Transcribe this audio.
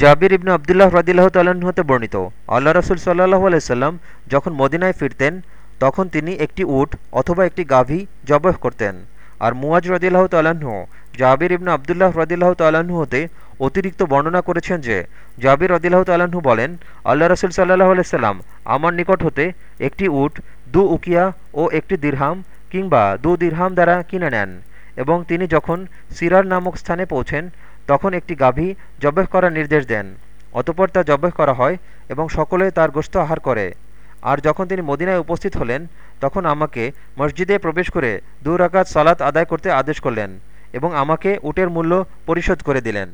জাবির ইবনু আবদুল্লাহ রদিল্লাহ হতে বর্ণিত আল্লাহ রসুল সাল্লাহ আলাইসাল্লাম যখন মদিনায় ফিরতেন, তখন তিনি একটি উট অথবা একটি গাভী জবহ করতেন। আর মুয়াজ রদিল্লাহ তাল্লাহ্ন জাবির ইবনু আবদুল্লাহ রদিল্লাহ তাল্লাহ্ন হতে অতিরিক্ত বর্ণনা করেছেন যে, জাবির রদিল্লাহ তাল্লাহ্ন বলেন আল্লাহ রসুল সাল্লাহ আলাইসাল্লাম আমার নিকট হতে একটি উট দু উকিয়া ও একটি দিরহাম কিংবা দু দিরহাম দ্বারা কিনে নেন এবং তিনি যখন সিরার নামক স্থানে পৌঁছেন তখন একটি গাভী জবেহ করার নির্দেশ দেন, অতপর তা জবেহ করা হয় এবং সকলে তার গোস্ত আহার করে। আর যখন তিনি মদিনায় উপস্থিত হলেন, তখন আমাকে মসজিদে প্রবেশ করে দু রাকাত সালাত আদায় করতে আদেশ করলেন এবং আমাকে উটের মূল্য পরিশোধ করে দিলেন।